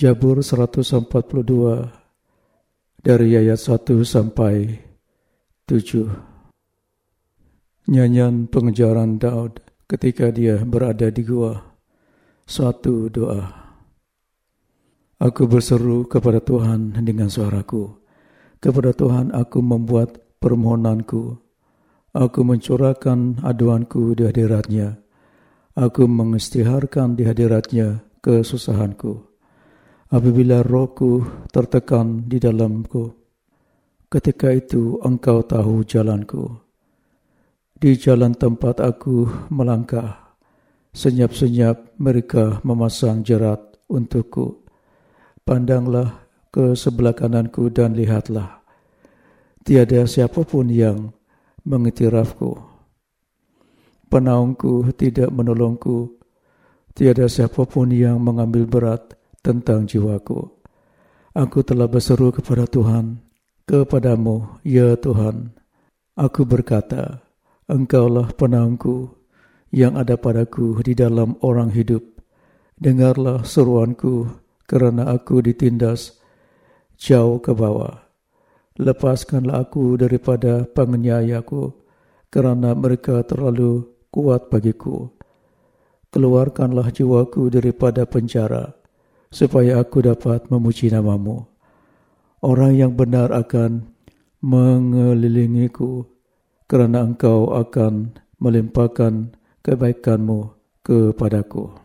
Jabur 142 dari ayat 1 sampai 7. Nyanyian pengejaran Daud ketika dia berada di gua. Suatu doa. Aku berseru kepada Tuhan dengan suaraku. Kepada Tuhan aku membuat permohonanku. Aku mencurahkan aduanku di hadiratnya. Aku mengistiharkan di hadiratnya kesusahanku apabila rohku tertekan di dalamku. Ketika itu engkau tahu jalanku. Di jalan tempat aku melangkah, senyap-senyap mereka memasang jerat untukku. Pandanglah ke sebelah kananku dan lihatlah. Tiada siapa pun yang mengiktirafku. Penaungku tidak menolongku. Tiada siapa pun yang mengambil berat tentang jiwaku. Aku telah berseru kepada Tuhan, kepadamu, ya Tuhan. Aku berkata, Engkaulah penangku yang ada padaku di dalam orang hidup. Dengarlah seruanku kerana aku ditindas jauh ke bawah. Lepaskanlah aku daripada pengenyayaku kerana mereka terlalu kuat bagiku. Keluarkanlah jiwaku daripada penjara supaya aku dapat memuji namamu. Orang yang benar akan mengelilingiku kerana engkau akan melimpahkan kebaikanmu kepadaku.